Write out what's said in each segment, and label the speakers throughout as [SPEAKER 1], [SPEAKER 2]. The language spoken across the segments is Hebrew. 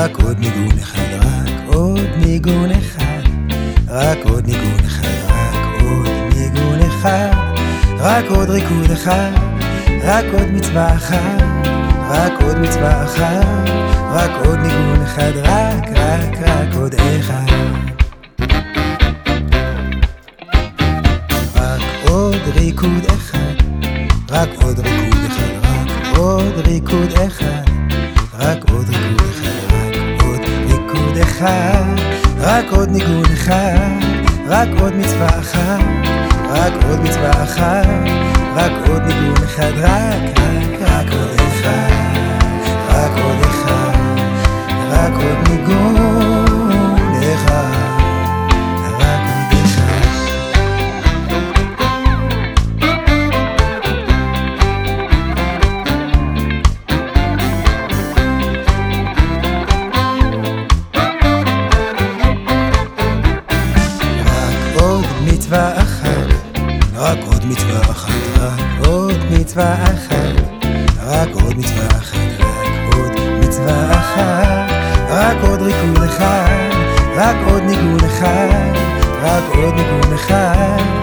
[SPEAKER 1] רק עוד ניגון אחד, רק עוד ניגון אחד, רק עוד ניגון אחד, רק עוד ניגון אחד, רק עוד ריקוד אחד, רק עוד מצווה אחת, רק עוד מצווה אחת, רק עוד ניגון אחד, רק, רק, רק עוד אחד. עוד ריקוד אחד, רק עוד ריקוד אחד, רק עוד ריקוד אחד, אחד, רק עוד ניגון אחד, רק עוד מצווה אחת, רק עוד מצווה אחת, רק עוד ניגון אחד, רק, מצווה אחת, רק עוד מצווה אחת, רק עוד מצווה אחת, רק עוד מצווה אחת, רק עוד מצווה אחת, רק עוד ריקוד אחד, רק עוד ניגון אחד, רק עוד ניגון אחד,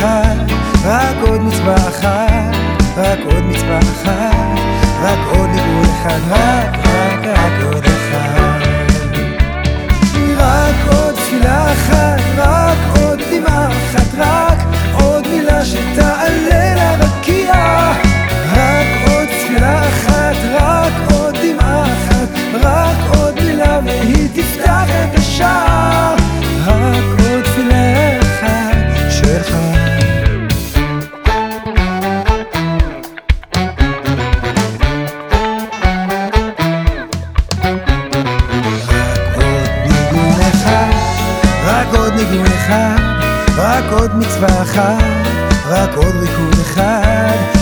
[SPEAKER 1] אחד, רק עוד מצווה אחת, רק עוד מצווה אחת, רק עוד ניגון אחד, אחד, רק עוד מצווה אחת, רק עוד ריקוד אחד,